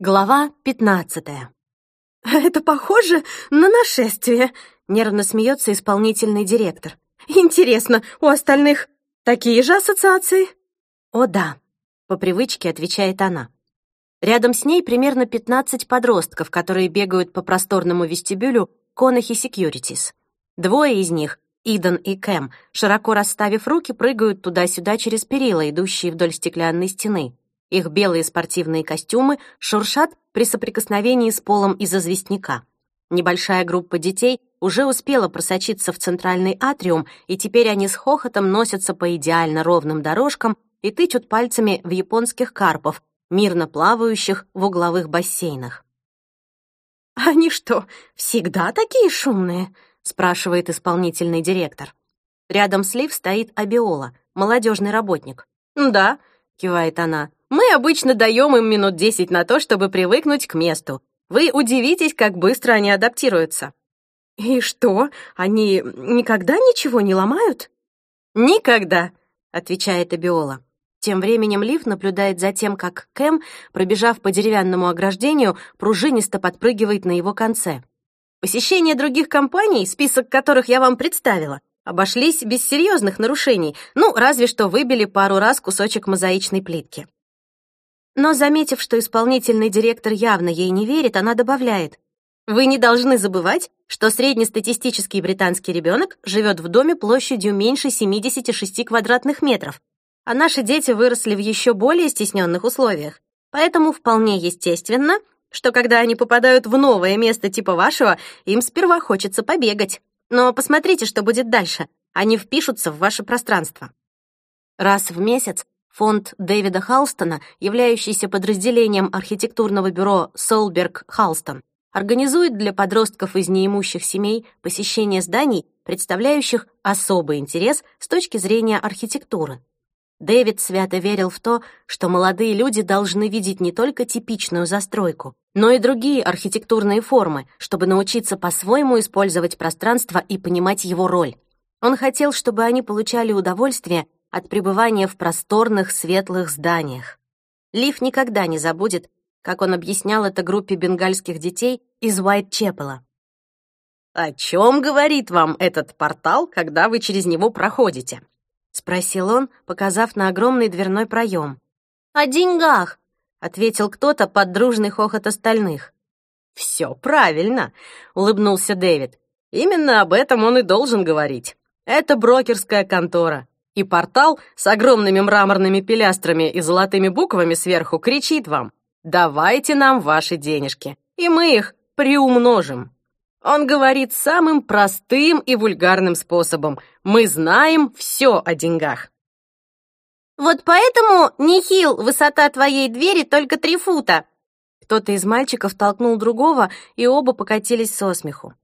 Глава пятнадцатая. «Это похоже на нашествие», — нервно смеется исполнительный директор. «Интересно, у остальных такие же ассоциации?» «О да», — по привычке отвечает она. Рядом с ней примерно 15 подростков, которые бегают по просторному вестибюлю Конахи Секьюритис. Двое из них, Иден и Кэм, широко расставив руки, прыгают туда-сюда через перила, идущие вдоль стеклянной стены. Их белые спортивные костюмы шуршат при соприкосновении с полом из известняка. Небольшая группа детей уже успела просочиться в центральный атриум, и теперь они с хохотом носятся по идеально ровным дорожкам и тычут пальцами в японских карпов, мирно плавающих в угловых бассейнах. «Они что, всегда такие шумные?» — спрашивает исполнительный директор. Рядом с Лив стоит Абиола, молодежный работник. «Да», — кивает она, мы обычно даем им минут десять на то, чтобы привыкнуть к месту. Вы удивитесь, как быстро они адаптируются». «И что, они никогда ничего не ломают?» «Никогда», — отвечает Абиола. Тем временем Лив наблюдает за тем, как Кэм, пробежав по деревянному ограждению, пружинисто подпрыгивает на его конце. Посещение других компаний, список которых я вам представила, обошлись без серьезных нарушений, ну, разве что выбили пару раз кусочек мозаичной плитки. Но, заметив, что исполнительный директор явно ей не верит, она добавляет, «Вы не должны забывать, что среднестатистический британский ребенок живет в доме площадью меньше 76 квадратных метров, а наши дети выросли в еще более стесненных условиях. Поэтому вполне естественно, что когда они попадают в новое место типа вашего, им сперва хочется побегать. Но посмотрите, что будет дальше. Они впишутся в ваше пространство. Раз в месяц Фонд Дэвида Халстона, являющийся подразделением архитектурного бюро Солберг Халстон, организует для подростков из неимущих семей посещение зданий, представляющих особый интерес с точки зрения архитектуры. Дэвид свято верил в то, что молодые люди должны видеть не только типичную застройку, но и другие архитектурные формы, чтобы научиться по-своему использовать пространство и понимать его роль. Он хотел, чтобы они получали удовольствие от пребывания в просторных светлых зданиях. Лив никогда не забудет, как он объяснял это группе бенгальских детей из Уайт-Чепела. «О чем говорит вам этот портал, когда вы через него проходите?» — спросил он, показав на огромный дверной проем. «О деньгах», — ответил кто-то под дружный хохот остальных. «Все правильно», — улыбнулся Дэвид. «Именно об этом он и должен говорить. Это брокерская контора и портал с огромными мраморными пилястрами и золотыми буквами сверху кричит вам «Давайте нам ваши денежки, и мы их приумножим». Он говорит самым простым и вульгарным способом «Мы знаем все о деньгах». «Вот поэтому, Нихил, высота твоей двери только три фута!» Кто-то из мальчиков толкнул другого, и оба покатились со смеху.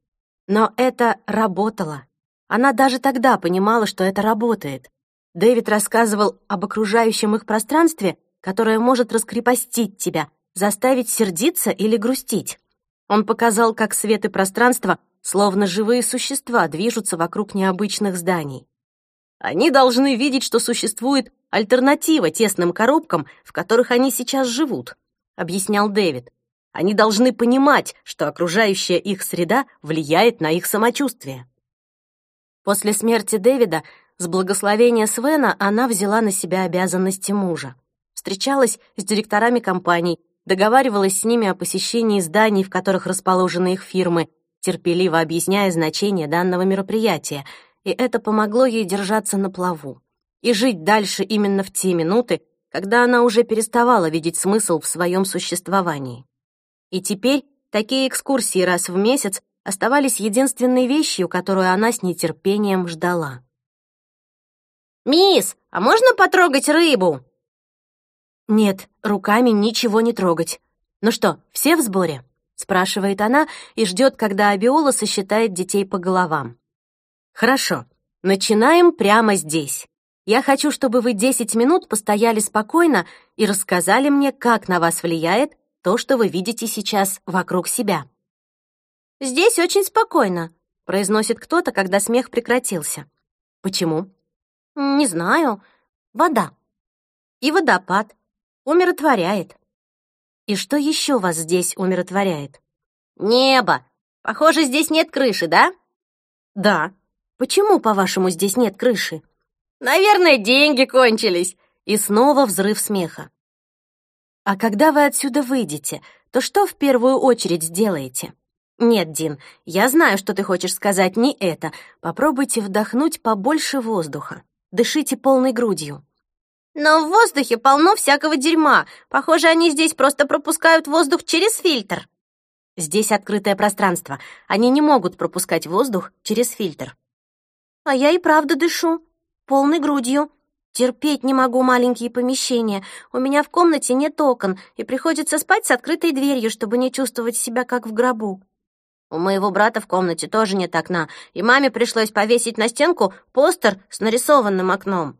Но это работало. Она даже тогда понимала, что это работает. Дэвид рассказывал об окружающем их пространстве, которое может раскрепостить тебя, заставить сердиться или грустить. Он показал, как свет и пространство, словно живые существа, движутся вокруг необычных зданий. Они должны видеть, что существует альтернатива тесным коробкам, в которых они сейчас живут, объяснял Дэвид. Они должны понимать, что окружающая их среда влияет на их самочувствие. После смерти Дэвида с благословения Свена она взяла на себя обязанности мужа. Встречалась с директорами компаний, договаривалась с ними о посещении зданий, в которых расположены их фирмы, терпеливо объясняя значение данного мероприятия, и это помогло ей держаться на плаву и жить дальше именно в те минуты, когда она уже переставала видеть смысл в своем существовании. И теперь такие экскурсии раз в месяц оставались единственной вещью, которую она с нетерпением ждала. «Мисс, а можно потрогать рыбу?» «Нет, руками ничего не трогать. Ну что, все в сборе?» — спрашивает она и ждет, когда Абиола сосчитает детей по головам. «Хорошо, начинаем прямо здесь. Я хочу, чтобы вы 10 минут постояли спокойно и рассказали мне, как на вас влияет то, что вы видите сейчас вокруг себя». «Здесь очень спокойно», — произносит кто-то, когда смех прекратился. «Почему?» Не знаю. Вода. И водопад. Умиротворяет. И что еще вас здесь умиротворяет? Небо. Похоже, здесь нет крыши, да? Да. Почему, по-вашему, здесь нет крыши? Наверное, деньги кончились. И снова взрыв смеха. А когда вы отсюда выйдете, то что в первую очередь сделаете? Нет, Дин, я знаю, что ты хочешь сказать не это. Попробуйте вдохнуть побольше воздуха. Дышите полной грудью. Но в воздухе полно всякого дерьма. Похоже, они здесь просто пропускают воздух через фильтр. Здесь открытое пространство. Они не могут пропускать воздух через фильтр. А я и правда дышу. Полной грудью. Терпеть не могу маленькие помещения. У меня в комнате нет окон, и приходится спать с открытой дверью, чтобы не чувствовать себя как в гробу. У моего брата в комнате тоже нет окна, и маме пришлось повесить на стенку постер с нарисованным окном.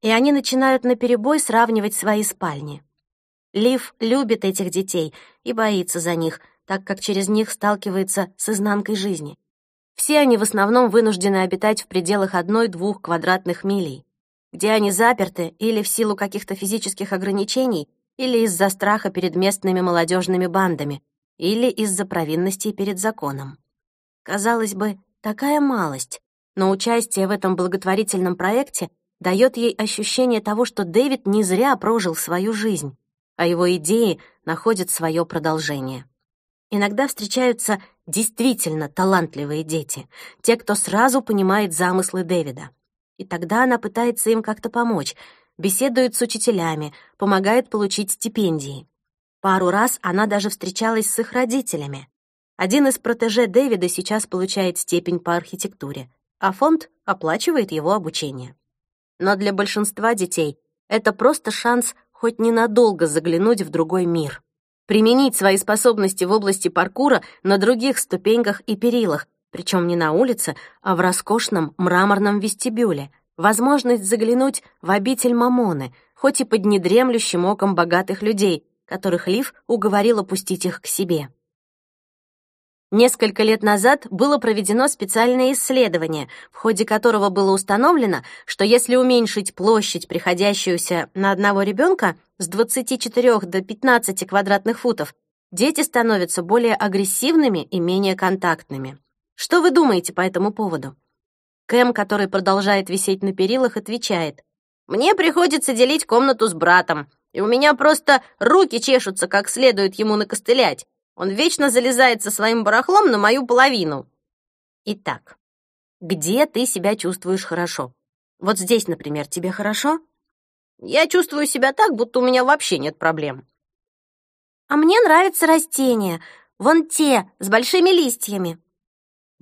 И они начинают наперебой сравнивать свои спальни. Лив любит этих детей и боится за них, так как через них сталкивается с изнанкой жизни. Все они в основном вынуждены обитать в пределах одной-двух квадратных милей где они заперты или в силу каких-то физических ограничений, или из-за страха перед местными молодежными бандами, или из-за провинностей перед законом. Казалось бы, такая малость, но участие в этом благотворительном проекте дает ей ощущение того, что Дэвид не зря прожил свою жизнь, а его идеи находят свое продолжение. Иногда встречаются действительно талантливые дети, те, кто сразу понимает замыслы Дэвида. И тогда она пытается им как-то помочь, беседует с учителями, помогает получить стипендии. Пару раз она даже встречалась с их родителями. Один из протеже Дэвида сейчас получает степень по архитектуре, а фонд оплачивает его обучение. Но для большинства детей это просто шанс хоть ненадолго заглянуть в другой мир, применить свои способности в области паркура на других ступеньках и перилах, причем не на улице, а в роскошном мраморном вестибюле, возможность заглянуть в обитель Мамоны, хоть и под недремлющим оком богатых людей, которых Лив уговорил опустить их к себе. Несколько лет назад было проведено специальное исследование, в ходе которого было установлено, что если уменьшить площадь, приходящуюся на одного ребенка, с 24 до 15 квадратных футов, дети становятся более агрессивными и менее контактными. Что вы думаете по этому поводу?» Кэм, который продолжает висеть на перилах, отвечает. «Мне приходится делить комнату с братом, и у меня просто руки чешутся, как следует ему накостылять. Он вечно залезает со своим барахлом на мою половину». Итак, где ты себя чувствуешь хорошо? Вот здесь, например, тебе хорошо? Я чувствую себя так, будто у меня вообще нет проблем. А мне нравятся растения, вон те, с большими листьями.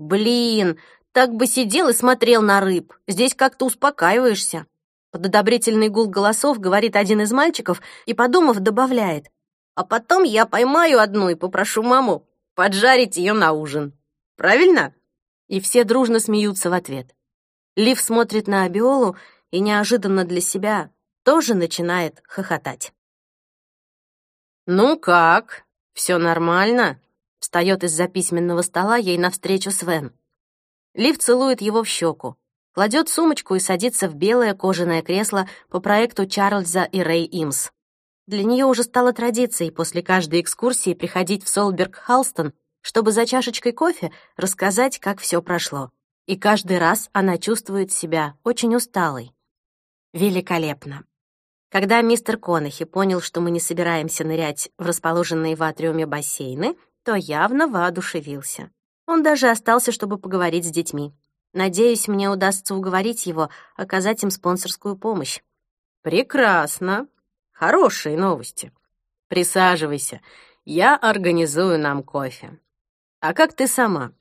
«Блин, так бы сидел и смотрел на рыб. Здесь как-то успокаиваешься». Под одобрительный гул голосов говорит один из мальчиков и, подумав, добавляет. «А потом я поймаю одну и попрошу маму поджарить ее на ужин. Правильно?» И все дружно смеются в ответ. Лив смотрит на Абиолу и неожиданно для себя тоже начинает хохотать. «Ну как? Все нормально?» Встает из-за письменного стола ей навстречу Свен. Лив целует его в щеку, кладет сумочку и садится в белое кожаное кресло по проекту Чарльза и Рэй Имс. Для нее уже стало традицией после каждой экскурсии приходить в Солберг-Халстон, чтобы за чашечкой кофе рассказать, как все прошло. И каждый раз она чувствует себя очень усталой. Великолепно. Когда мистер Конахи понял, что мы не собираемся нырять в расположенные в атриуме бассейны, то явно воодушевился. Он даже остался, чтобы поговорить с детьми. Надеюсь, мне удастся уговорить его оказать им спонсорскую помощь. Прекрасно. Хорошие новости. Присаживайся. Я организую нам кофе. А как ты сама?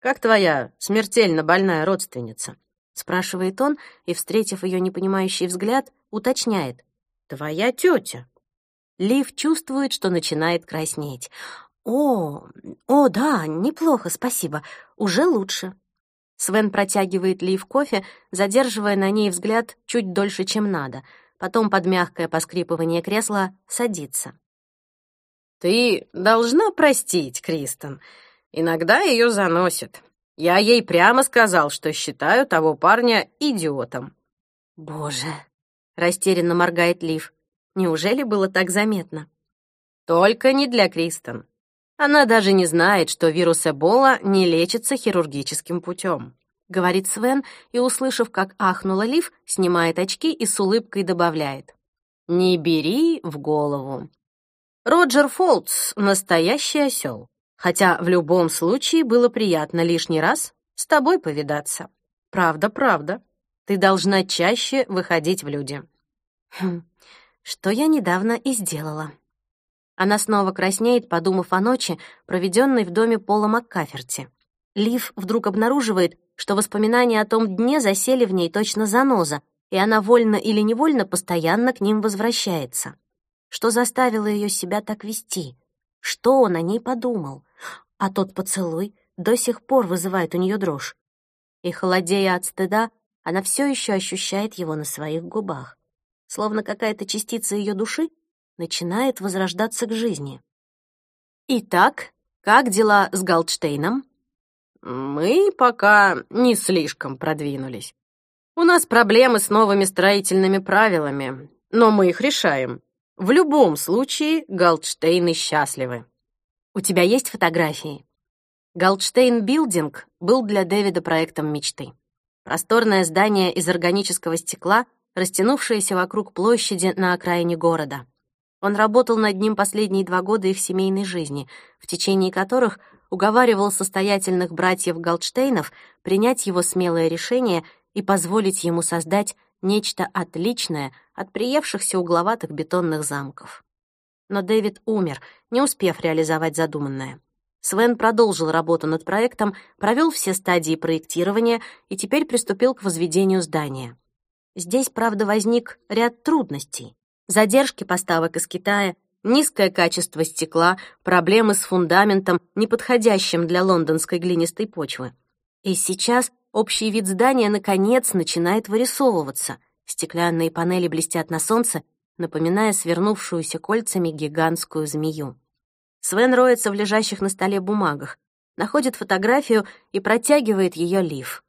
Как твоя смертельно больная родственница? Спрашивает он и, встретив ее непонимающий взгляд, уточняет. Твоя тетя. Лив чувствует, что начинает краснеть. «О, о, да, неплохо, спасибо. Уже лучше». Свен протягивает Лив кофе, задерживая на ней взгляд чуть дольше, чем надо. Потом под мягкое поскрипывание кресла садится. «Ты должна простить, Кристен. Иногда ее заносит. Я ей прямо сказал, что считаю того парня идиотом». «Боже!» — растерянно моргает Лив. «Неужели было так заметно?» Только не для Кристен. Она даже не знает, что вирус Эбола не лечится хирургическим путем. Говорит Свен и, услышав, как ахнула Лив, снимает очки и с улыбкой добавляет. «Не бери в голову. Роджер Фолтс — настоящий осел. Хотя в любом случае было приятно лишний раз с тобой повидаться. Правда, правда. Ты должна чаще выходить в люди. Хм, что я недавно и сделала. Она снова краснеет, подумав о ночи, проведенной в доме Пола Маккаферти. Лив вдруг обнаруживает, что воспоминания о том дне засели в ней точно заноза, и она вольно или невольно постоянно к ним возвращается. Что заставило ее себя так вести? Что он о ней подумал? А тот поцелуй до сих пор вызывает у нее дрожь. И, холодея от стыда, она все еще ощущает его на своих губах. Словно какая-то частица ее души начинает возрождаться к жизни. «Итак, как дела с Галдштейном?» «Мы пока не слишком продвинулись. У нас проблемы с новыми строительными правилами, но мы их решаем. В любом случае, Галдштейны счастливы. У тебя есть фотографии? Галдштейн Билдинг был для Дэвида проектом мечты. Просторное здание из органического стекла, растянувшееся вокруг площади на окраине города. Он работал над ним последние два года их семейной жизни, в течение которых уговаривал состоятельных братьев Галдштейнов принять его смелое решение и позволить ему создать нечто отличное от приевшихся угловатых бетонных замков. Но Дэвид умер, не успев реализовать задуманное. Свен продолжил работу над проектом, провел все стадии проектирования и теперь приступил к возведению здания. Здесь, правда, возник ряд трудностей. Задержки поставок из Китая, низкое качество стекла, проблемы с фундаментом, неподходящим для лондонской глинистой почвы. И сейчас Общий вид здания, наконец, начинает вырисовываться. Стеклянные панели блестят на солнце, напоминая свернувшуюся кольцами гигантскую змею. Свен роется в лежащих на столе бумагах, находит фотографию и протягивает ее Лив.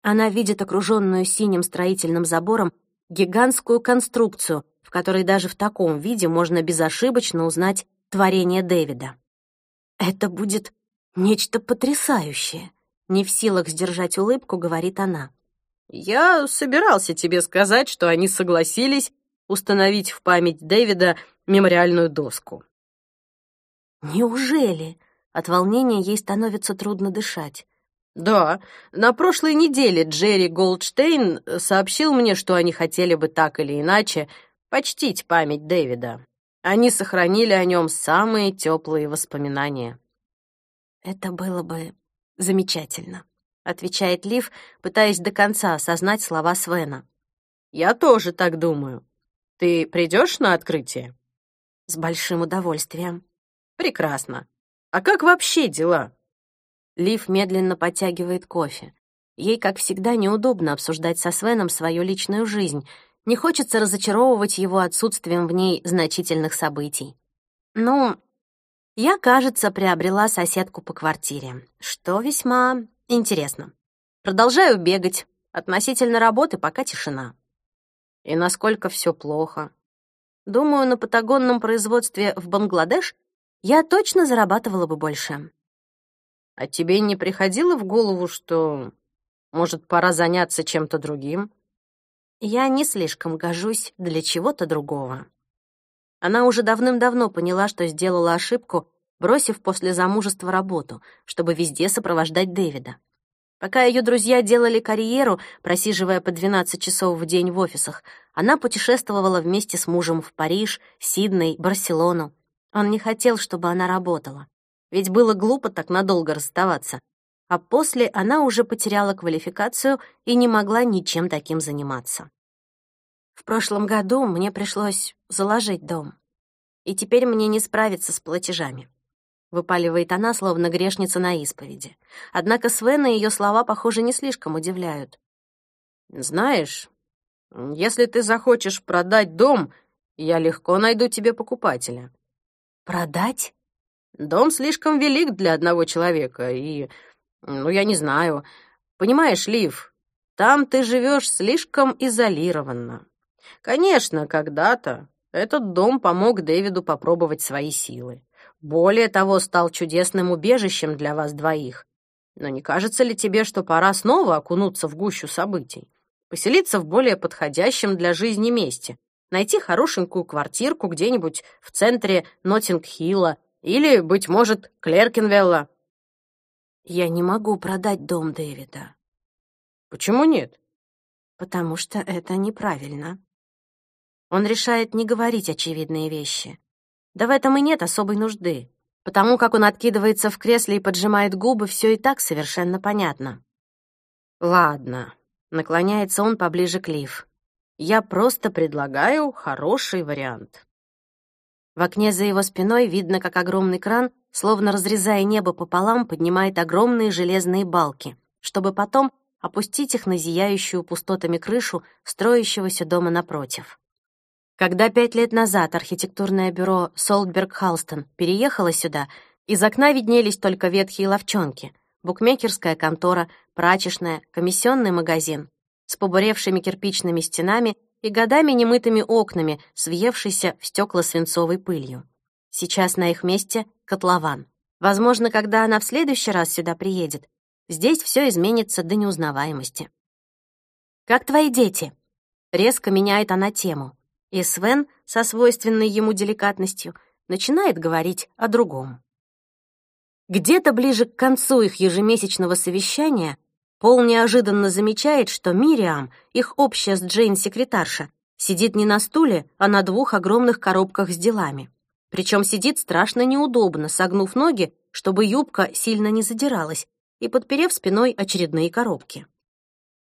Она видит окруженную синим строительным забором гигантскую конструкцию, в которой даже в таком виде можно безошибочно узнать творение Дэвида. Это будет нечто потрясающее. Не в силах сдержать улыбку, говорит она. «Я собирался тебе сказать, что они согласились установить в память Дэвида мемориальную доску». «Неужели?» От волнения ей становится трудно дышать. «Да, на прошлой неделе Джерри Голдштейн сообщил мне, что они хотели бы так или иначе почтить память Дэвида. Они сохранили о нем самые теплые воспоминания». «Это было бы «Замечательно», — отвечает Лив, пытаясь до конца осознать слова Свена. «Я тоже так думаю. Ты придешь на открытие?» «С большим удовольствием». «Прекрасно. А как вообще дела?» Лив медленно подтягивает кофе. Ей, как всегда, неудобно обсуждать со Свеном свою личную жизнь. Не хочется разочаровывать его отсутствием в ней значительных событий. «Ну, я, кажется, приобрела соседку по квартире, что весьма интересно. Продолжаю бегать. Относительно работы пока тишина. И насколько все плохо. Думаю, на патагонном производстве в Бангладеш я точно зарабатывала бы больше. А тебе не приходило в голову, что, может, пора заняться чем-то другим? Я не слишком гожусь для чего-то другого. Она уже давным-давно поняла, что сделала ошибку, бросив после замужества работу, чтобы везде сопровождать Дэвида. Пока ее друзья делали карьеру, просиживая по 12 часов в день в офисах, она путешествовала вместе с мужем в Париж, Сидней, Барселону. Он не хотел, чтобы она работала. Ведь было глупо так надолго расставаться. А после она уже потеряла квалификацию и не могла ничем таким заниматься. В прошлом году мне пришлось заложить дом, и теперь мне не справиться с платежами. Выпаливает она, словно грешница на исповеди. Однако Свена ее слова, похоже, не слишком удивляют. «Знаешь, если ты захочешь продать дом, я легко найду тебе покупателя». «Продать?» «Дом слишком велик для одного человека, и... Ну, я не знаю. Понимаешь, Лив, там ты живешь слишком изолированно. Конечно, когда-то Этот дом помог Дэвиду попробовать свои силы. Более того, стал чудесным убежищем для вас двоих. Но не кажется ли тебе, что пора снова окунуться в гущу событий? Поселиться в более подходящем для жизни месте, найти хорошенькую квартирку где-нибудь в центре Ноттинг-Хилла или, быть может, Клеркинвелла. Я не могу продать дом Дэвида. Почему нет? Потому что это неправильно. Он решает не говорить очевидные вещи. Да в этом и нет особой нужды. Потому как он откидывается в кресле и поджимает губы, все и так совершенно понятно. Ладно, наклоняется он поближе к Лив. Я просто предлагаю хороший вариант. В окне за его спиной видно, как огромный кран, словно разрезая небо пополам, поднимает огромные железные балки, чтобы потом опустить их на зияющую пустотами крышу строящегося дома напротив. Когда пять лет назад архитектурное бюро Солдберг Халстон переехало сюда, из окна виднелись только ветхие ловчонки, букмекерская контора, прачечная, комиссионный магазин с побуревшими кирпичными стенами и годами немытыми окнами, свъевшейся в стекла свинцовой пылью. Сейчас на их месте котлован. Возможно, когда она в следующий раз сюда приедет, здесь все изменится до неузнаваемости. «Как твои дети?» Резко меняет она тему, и Свен, со свойственной ему деликатностью, начинает говорить о другом. Где-то ближе к концу их ежемесячного совещания Пол неожиданно замечает, что Мириам, их общая с Джейн секретарша, сидит не на стуле, а на двух огромных коробках с делами. Причем сидит страшно неудобно, согнув ноги, чтобы юбка сильно не задиралась, и подперев спиной очередные коробки.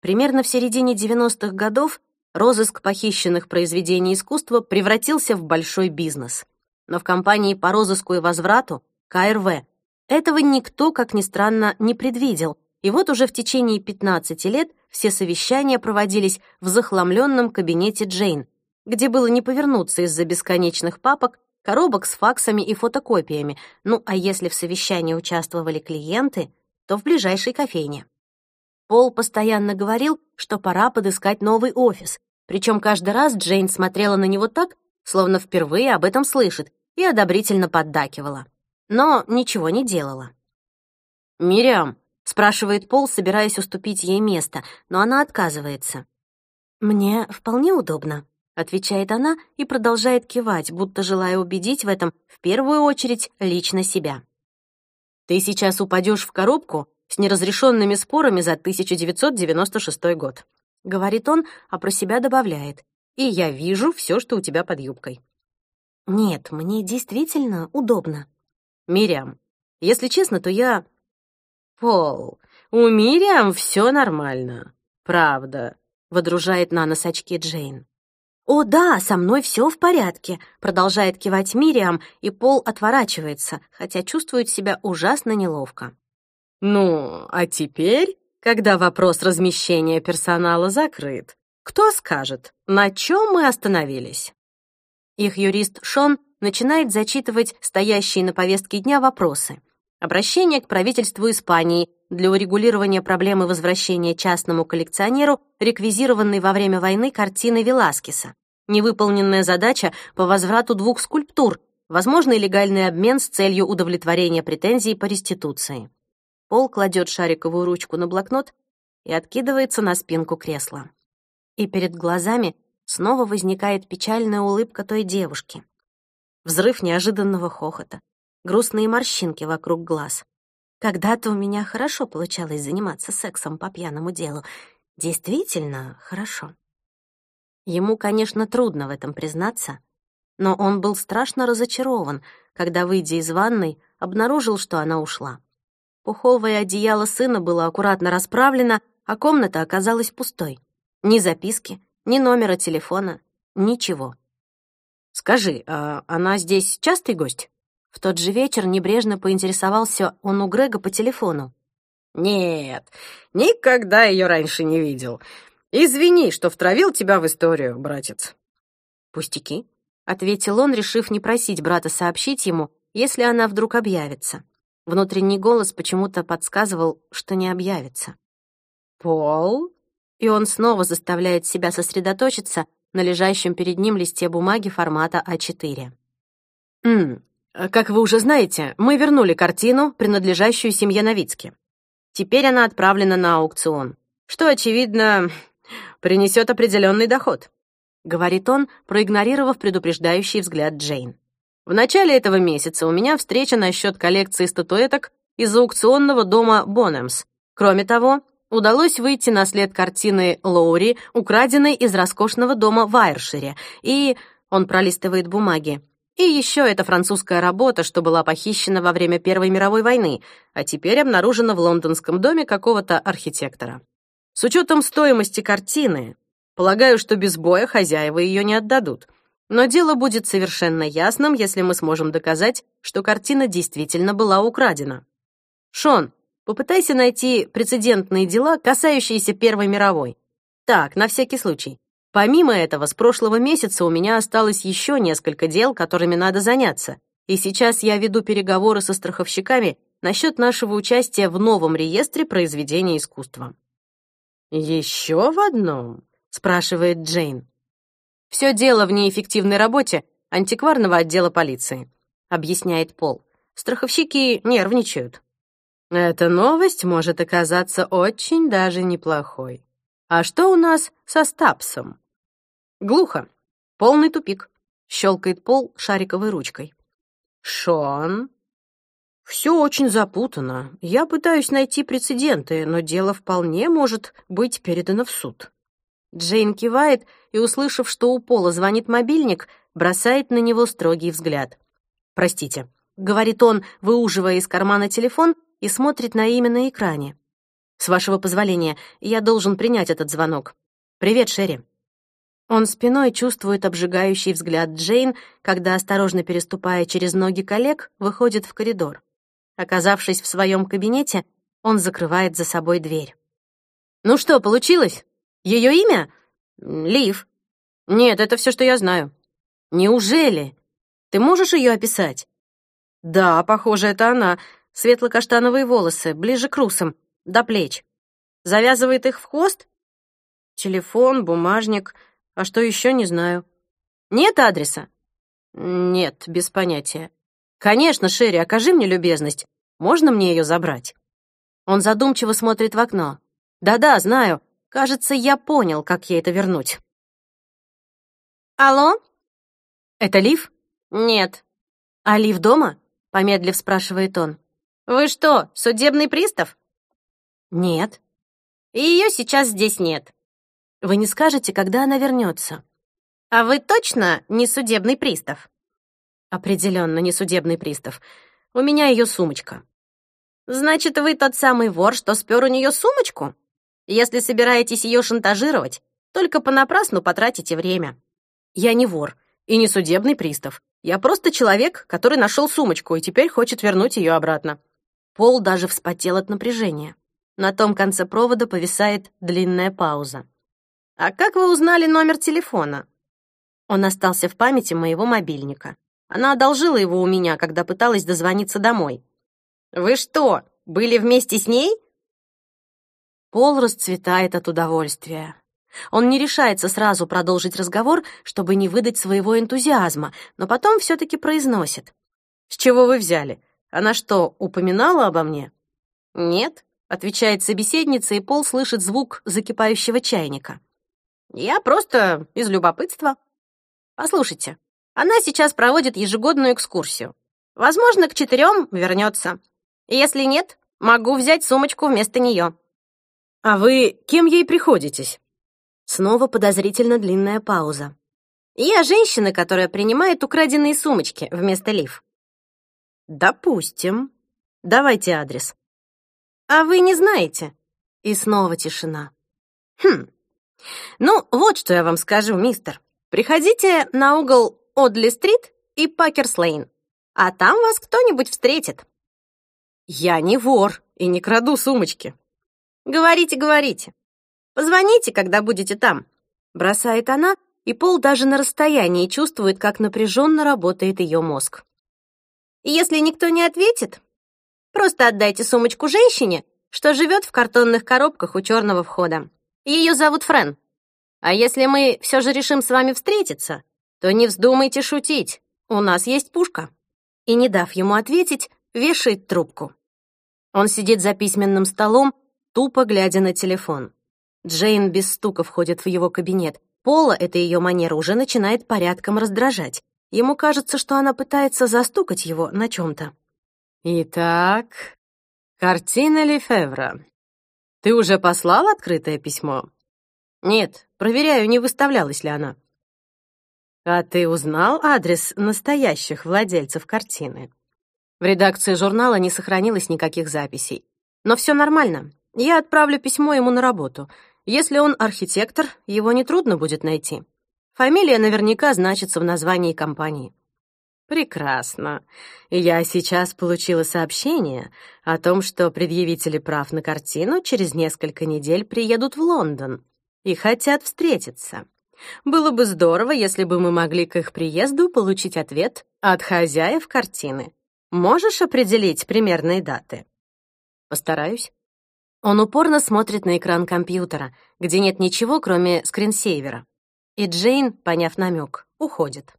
Примерно в середине 90-х годов розыск похищенных произведений искусства превратился в большой бизнес. Но в компании по розыску и возврату, КРВ, этого никто, как ни странно, не предвидел, и вот уже в течение 15 лет все совещания проводились в захламленном кабинете Джейн, где было не повернуться из-за бесконечных папок, коробок с факсами и фотокопиями, ну а если в совещании участвовали клиенты, то в ближайшей кофейне. Пол постоянно говорил, что пора подыскать новый офис, причем каждый раз Джейн смотрела на него так, словно впервые об этом слышит, и одобрительно поддакивала. Но ничего не делала. «Мириам, — спрашивает Пол, собираясь уступить ей место, но она отказывается. «Мне вполне удобно», — отвечает она и продолжает кивать, будто желая убедить в этом в первую очередь лично себя. «Ты сейчас упадешь в коробку с неразрешенными спорами за 1996 год», — говорит он, а про себя добавляет. «И я вижу все, что у тебя под юбкой». «Нет, мне действительно удобно». «Мириам, если честно, то я Пол, у Мириам все нормально. Правда, водружает на нос очки Джейн. «О, да, со мной все в порядке», — продолжает кивать Мириам, и Пол отворачивается, хотя чувствует себя ужасно неловко. «Ну, а теперь, когда вопрос размещения персонала закрыт, кто скажет, на чем мы остановились?» Их юрист Шон начинает зачитывать стоящие на повестке дня вопросы. Обращение к правительству Испании для урегулирования проблемы возвращения частному коллекционеру реквизированной во время войны картины Веласкеса. Невыполненная задача по возврату двух скульптур, возможный легальный обмен с целью удовлетворения претензий по реституции. Пол кладет шариковую ручку на блокнот и откидывается на спинку кресла. И перед глазами снова возникает печальная улыбка той девушки. Взрыв неожиданного хохота, грустные морщинки вокруг глаз. Когда-то у меня хорошо получалось заниматься сексом по пьяному делу. Действительно хорошо. Ему, конечно, трудно в этом признаться, но он был страшно разочарован, когда, выйдя из ванной, обнаружил, что она ушла. Пуховое одеяло сына было аккуратно расправлено, а комната оказалась пустой. Ни записки, ни номера телефона, ничего. «Скажи, а она здесь частый гость?» В тот же вечер небрежно поинтересовался он у Грега по телефону. «Нет, никогда ее раньше не видел. Извини, что втравил тебя в историю, братец». «Пустяки», — ответил он, решив не просить брата сообщить ему, если она вдруг объявится. Внутренний голос почему-то подсказывал, что не объявится. «Пол?» И он снова заставляет себя сосредоточиться, на лежащем перед ним листе бумаги формата А4. «М, как вы уже знаете, мы вернули картину, принадлежащую семье Новицки. Теперь она отправлена на аукцион, что, очевидно, принесет определенный доход», — говорит он, проигнорировав предупреждающий взгляд Джейн. «В начале этого месяца у меня встреча насчет коллекции статуэток из аукционного дома Бонемс. Кроме того, удалось выйти на след картины Лоури, украденной из роскошного дома в Айршире, и... Он пролистывает бумаги. И еще эта французская работа, что была похищена во время Первой мировой войны, а теперь обнаружена в лондонском доме какого-то архитектора. С учетом стоимости картины, полагаю, что без боя хозяева ее не отдадут. Но дело будет совершенно ясным, если мы сможем доказать, что картина действительно была украдена. Шон, попытайся найти прецедентные дела, касающиеся Первой мировой. Так, на всякий случай. Помимо этого, с прошлого месяца у меня осталось еще несколько дел, которыми надо заняться. И сейчас я веду переговоры со страховщиками насчет нашего участия в новом реестре произведения искусства. «Еще в одном?» — спрашивает Джейн. «Все дело в неэффективной работе антикварного отдела полиции», — объясняет Пол. «Страховщики нервничают». Эта новость может оказаться очень даже неплохой. А что у нас со Стапсом? Глухо. Полный тупик. Щелкает пол шариковой ручкой. Шон? Все очень запутано. Я пытаюсь найти прецеденты, но дело вполне может быть передано в суд. Джейн кивает и, услышав, что у Пола звонит мобильник, бросает на него строгий взгляд. «Простите», — говорит он, выуживая из кармана телефон и смотрит на имя на экране. «С вашего позволения, я должен принять этот звонок. Привет, Шерри». Он спиной чувствует обжигающий взгляд Джейн, когда, осторожно переступая через ноги коллег, выходит в коридор. Оказавшись в своем кабинете, он закрывает за собой дверь. «Ну что, получилось? Ее имя? Лив. Нет, это все, что я знаю. Неужели? Ты можешь ее описать?» «Да, похоже, это она. Светло-каштановые волосы, ближе к русам, до плеч. Завязывает их в хвост? Телефон, бумажник, а что еще не знаю. Нет адреса? Нет, без понятия. Конечно, Шерри, окажи мне любезность. Можно мне ее забрать? Он задумчиво смотрит в окно. Да-да, знаю. Кажется, я понял, как ей это вернуть. Алло? Это Лив? Нет. А Лив дома? Помедлив спрашивает он. Вы что, судебный пристав? Нет. Ее сейчас здесь нет. Вы не скажете, когда она вернется? А вы точно не судебный пристав? Определенно не судебный пристав. У меня ее сумочка. Значит, вы тот самый вор, что спер у нее сумочку? Если собираетесь ее шантажировать, только понапрасну потратите время. Я не вор и не судебный пристав. Я просто человек, который нашел сумочку и теперь хочет вернуть ее обратно. Пол даже вспотел от напряжения. На том конце провода повисает длинная пауза. «А как вы узнали номер телефона?» Он остался в памяти моего мобильника. Она одолжила его у меня, когда пыталась дозвониться домой. «Вы что, были вместе с ней?» Пол расцветает от удовольствия. Он не решается сразу продолжить разговор, чтобы не выдать своего энтузиазма, но потом все-таки произносит. «С чего вы взяли? Она что, упоминала обо мне?» «Нет», — отвечает собеседница, и Пол слышит звук закипающего чайника. «Я просто из любопытства. Послушайте, она сейчас проводит ежегодную экскурсию. Возможно, к четырем вернется. Если нет, могу взять сумочку вместо нее». «А вы кем ей приходитесь?» Снова подозрительно длинная пауза. «Я женщина, которая принимает украденные сумочки вместо лиф». «Допустим. Давайте адрес». «А вы не знаете?» И снова тишина. «Хм. Ну, вот что я вам скажу, мистер. Приходите на угол Одли-стрит и Пакерс-лейн, а там вас кто-нибудь встретит». «Я не вор и не краду сумочки». «Говорите, говорите. Позвоните, когда будете там», — бросает она, и Пол даже на расстоянии чувствует, как напряженно работает ее мозг. Если никто не ответит, просто отдайте сумочку женщине, что живет в картонных коробках у черного входа. Ее зовут Френ. А если мы все же решим с вами встретиться, то не вздумайте шутить. У нас есть пушка». И, не дав ему ответить, вешает трубку. Он сидит за письменным столом, тупо глядя на телефон. Джейн без стука входит в его кабинет. Пола, эта ее манера, уже начинает порядком раздражать. Ему кажется, что она пытается застукать его на чем то «Итак, картина Лефевра. Ты уже послал открытое письмо?» «Нет, проверяю, не выставлялась ли она». «А ты узнал адрес настоящих владельцев картины?» В редакции журнала не сохранилось никаких записей. Но все нормально. Я отправлю письмо ему на работу. Если он архитектор, его нетрудно будет найти. Фамилия наверняка значится в названии компании. Прекрасно. Я сейчас получила сообщение о том, что предъявители прав на картину через несколько недель приедут в Лондон и хотят встретиться. Было бы здорово, если бы мы могли к их приезду получить ответ от хозяев картины. Можешь определить примерные даты? Постараюсь. Он упорно смотрит на экран компьютера, где нет ничего, кроме скринсейвера. И Джейн, поняв намек, уходит.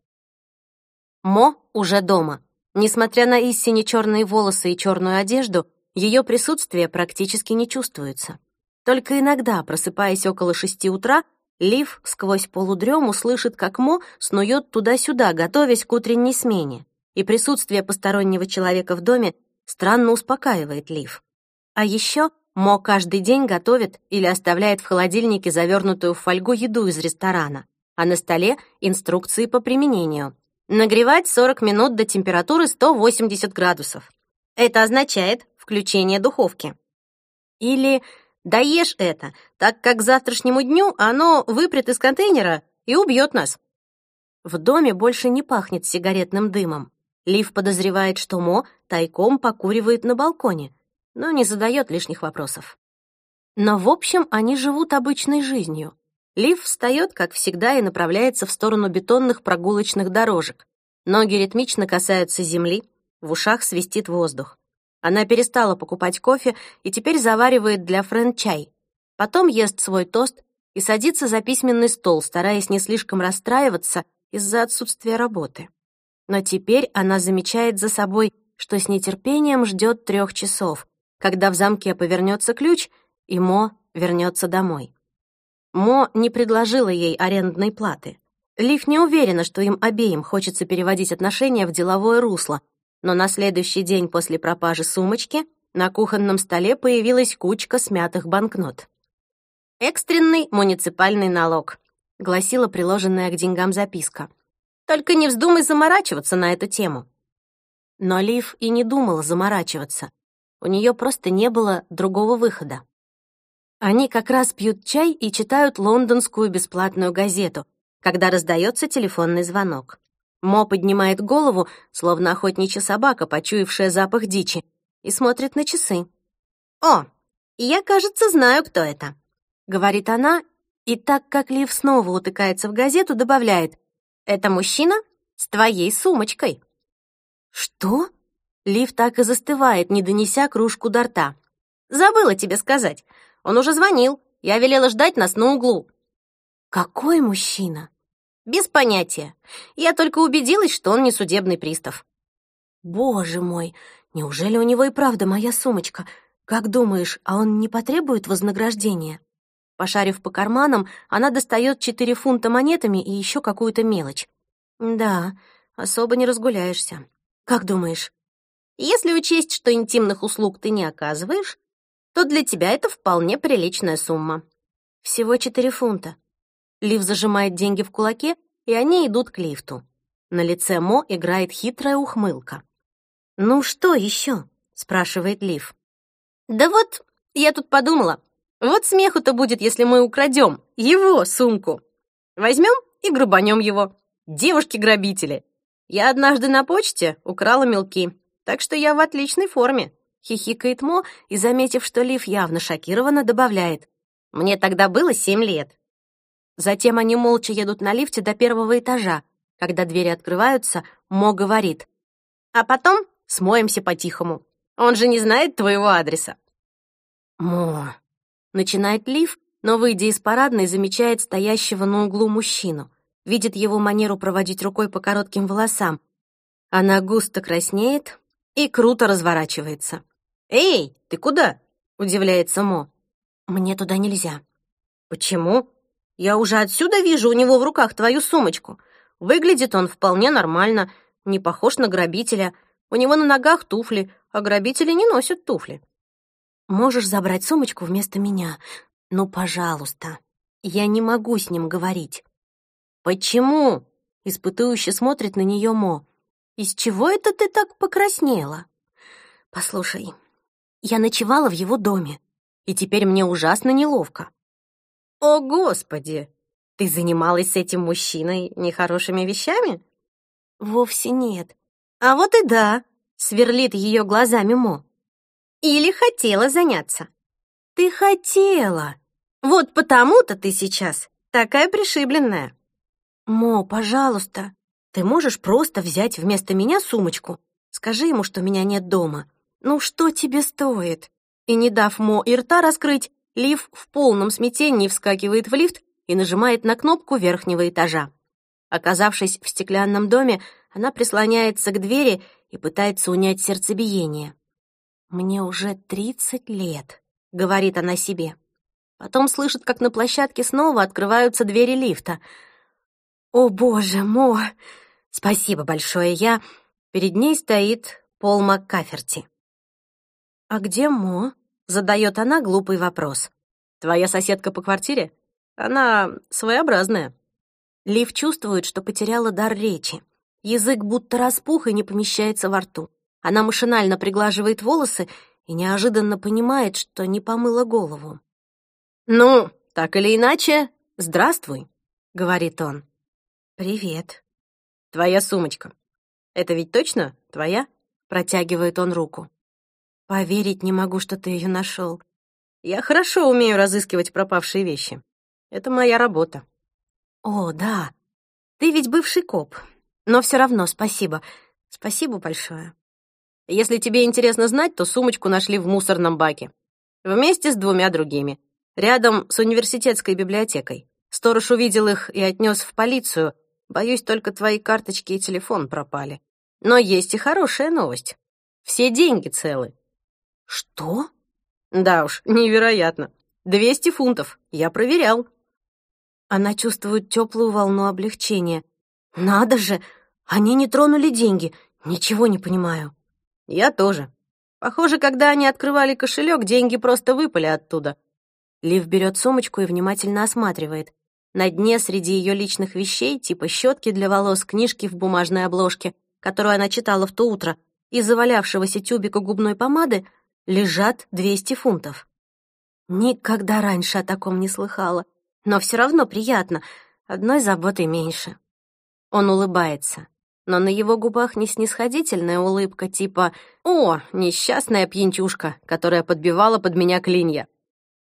Мо уже дома. Несмотря на истине черные волосы и черную одежду, ее присутствие практически не чувствуется. Только иногда, просыпаясь около шести утра, Лив сквозь полудрему слышит, как Мо снует туда-сюда, готовясь к утренней смене. И присутствие постороннего человека в доме странно успокаивает Лив. А еще Мо каждый день готовит или оставляет в холодильнике завернутую в фольгу еду из ресторана, а на столе инструкции по применению. Нагревать 40 минут до температуры 180 градусов. Это означает включение духовки. Или доешь это, так как к завтрашнему дню оно выпрет из контейнера и убьет нас. В доме больше не пахнет сигаретным дымом. Лив подозревает, что Мо тайком покуривает на балконе — но не задает лишних вопросов. Но, в общем, они живут обычной жизнью. Лив встает, как всегда, и направляется в сторону бетонных прогулочных дорожек. Ноги ритмично касаются земли, в ушах свистит воздух. Она перестала покупать кофе и теперь заваривает для Френ чай. Потом ест свой тост и садится за письменный стол, стараясь не слишком расстраиваться из-за отсутствия работы. Но теперь она замечает за собой, что с нетерпением ждет трех часов, когда в замке повернется ключ, и Мо вернется домой. Мо не предложила ей арендной платы. Лив не уверена, что им обеим хочется переводить отношения в деловое русло, но на следующий день после пропажи сумочки на кухонном столе появилась кучка смятых банкнот. «Экстренный муниципальный налог», — гласила приложенная к деньгам записка. «Только не вздумай заморачиваться на эту тему». Но Лив и не думала заморачиваться. У нее просто не было другого выхода. Они как раз пьют чай и читают лондонскую бесплатную газету, когда раздается телефонный звонок. Мо поднимает голову, словно охотничья собака, почуявшая запах дичи, и смотрит на часы. «О, я, кажется, знаю, кто это», — говорит она, и так как Лив снова утыкается в газету, добавляет «Это мужчина с твоей сумочкой». «Что?» Лив так и застывает, не донеся кружку до рта. «Забыла тебе сказать. Он уже звонил. Я велела ждать нас на углу». «Какой мужчина?» «Без понятия. Я только убедилась, что он не судебный пристав». «Боже мой, неужели у него и правда моя сумочка? Как думаешь, а он не потребует вознаграждения?» Пошарив по карманам, она достает четыре фунта монетами и еще какую-то мелочь. «Да, особо не разгуляешься. Как думаешь, если учесть, что интимных услуг ты не оказываешь, то для тебя это вполне приличная сумма. Всего 4 фунта. Лив зажимает деньги в кулаке, и они идут к лифту. На лице Мо играет хитрая ухмылка. «Ну что еще?» — спрашивает Лив. «Да вот, я тут подумала. Вот смеху-то будет, если мы украдем его сумку. Возьмем и грубанем его. Девушки-грабители. Я однажды на почте украла мелки так что я в отличной форме», — хихикает Мо и, заметив, что Лив явно шокирована, добавляет. «Мне тогда было семь лет». Затем они молча едут на лифте до первого этажа. Когда двери открываются, Мо говорит. «А потом смоемся по-тихому. Он же не знает твоего адреса». «Мо...» — начинает Лив, но, выйдя из парадной, замечает стоящего на углу мужчину, видит его манеру проводить рукой по коротким волосам. Она густо краснеет и круто разворачивается. «Эй, ты куда?» — удивляется Мо. «Мне туда нельзя». «Почему? Я уже отсюда вижу у него в руках твою сумочку. Выглядит он вполне нормально, не похож на грабителя. У него на ногах туфли, а грабители не носят туфли». «Можешь забрать сумочку вместо меня, ну, пожалуйста, я не могу с ним говорить. Почему? Испытующе смотрит на нее Мо. Из чего это ты так покраснела? Послушай, я ночевала в его доме, и теперь мне ужасно неловко. О, Господи! Ты занималась с этим мужчиной нехорошими вещами? Вовсе нет. А вот и да, сверлит ее глазами Мо. Или хотела заняться. Ты хотела, вот потому-то ты сейчас такая пришибленная. Мо, пожалуйста, ты можешь просто взять вместо меня сумочку. Скажи ему, что меня нет дома. Ну что тебе стоит? И не дав Мо и рта раскрыть, Лив в полном смятении вскакивает в лифт и нажимает на кнопку верхнего этажа. Оказавшись в стеклянном доме, она прислоняется к двери и пытается унять сердцебиение. «Мне уже тридцать лет», — говорит она себе. Потом слышит, как на площадке снова открываются двери лифта. «О, боже, Мо! Спасибо большое, я...» Перед ней стоит Пол МакКаферти. «А где Мо?» — задает она глупый вопрос. «Твоя соседка по квартире? Она своеобразная». Лив чувствует, что потеряла дар речи. Язык будто распух и не помещается во рту. Она машинально приглаживает волосы и неожиданно понимает, что не помыла голову. «Ну, так или иначе, здравствуй», — говорит он. «Привет». «Твоя сумочка. Это ведь точно твоя?» — протягивает он руку. «Поверить не могу, что ты ее нашел. Я хорошо умею разыскивать пропавшие вещи. Это моя работа». «О, да. Ты ведь бывший коп. Но все равно спасибо. Спасибо большое». «Если тебе интересно знать, то сумочку нашли в мусорном баке. Вместе с двумя другими. Рядом с университетской библиотекой. Сторож увидел их и отнес в полицию. Боюсь, только твои карточки и телефон пропали. Но есть и хорошая новость. Все деньги целы. Что? Да уж, невероятно. 200 фунтов. Я проверял. Она чувствует теплую волну облегчения. Надо же, они не тронули деньги. Ничего не понимаю. Я тоже. Похоже, когда они открывали кошелек, деньги просто выпали оттуда. Лив берет сумочку и внимательно осматривает. На дне среди ее личных вещей, типа щетки для волос, книжки в бумажной обложке, которую она читала в то утро, и завалявшегося тюбика губной помады, лежат 200 фунтов. Никогда раньше о таком не слыхала, но все равно приятно, одной заботой меньше. Он улыбается, но на его губах не снисходительная улыбка типа «О, несчастная пьянчушка, которая подбивала под меня клинья»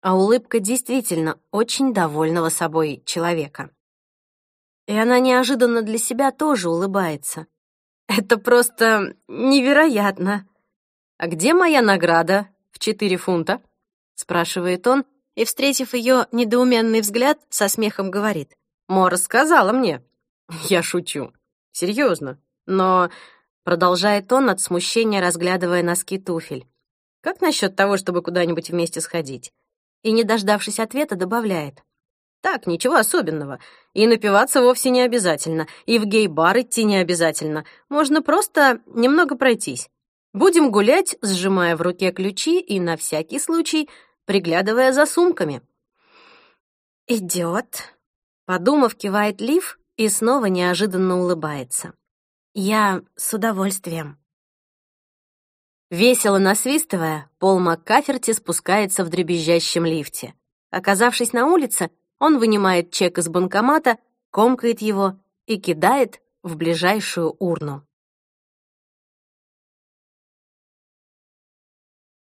а улыбка действительно очень довольного собой человека. И она неожиданно для себя тоже улыбается. Это просто невероятно. «А где моя награда в четыре фунта?» — спрашивает он, и, встретив ее недоуменный взгляд, со смехом говорит. «Мора сказала мне». «Я шучу. Серьезно. Но...» — продолжает он от смущения, разглядывая носки туфель. «Как насчет того, чтобы куда-нибудь вместе сходить? и, не дождавшись ответа, добавляет. «Так, ничего особенного. И напиваться вовсе не обязательно, и в гей-бар идти не обязательно. Можно просто немного пройтись. Будем гулять, сжимая в руке ключи и, на всякий случай, приглядывая за сумками». «Идёт», — подумав, кивает Лив и снова неожиданно улыбается. «Я с удовольствием». Весело насвистывая, Пол МакКаферти спускается в дребезжащем лифте. Оказавшись на улице, он вынимает чек из банкомата, комкает его и кидает в ближайшую урну.